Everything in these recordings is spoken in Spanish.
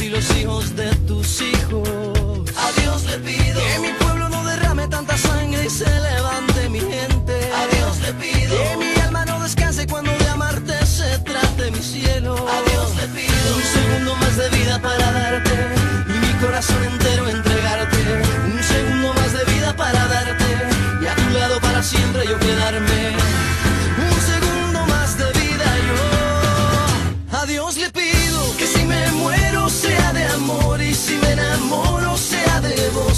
y los hijos de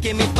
give me